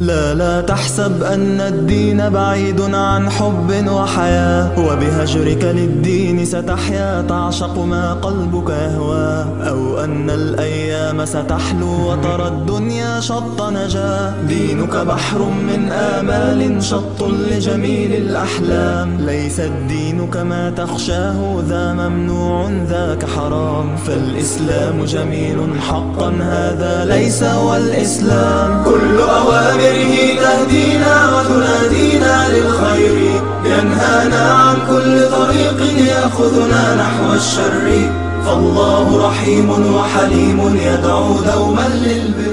لا لا تحسب أن الدين بعيد عن حب وحياة وبهجرك للدين ستحيا تعشق ما قلبك يهوى أو أن الأيام ستحلو وترى الدنيا شط نجاة دينك بحر من آمال شط لجميل الأحلام ليس الدين كما تخشاه ذا ممنوع ذاك حرام فالإسلام جميل حقا هذا ليس هو الإسلام كل أوامر ينهانا عن كل طريق يأخذنا نحو الشر. فالله رحيم وحليم يدعو دوما للبر.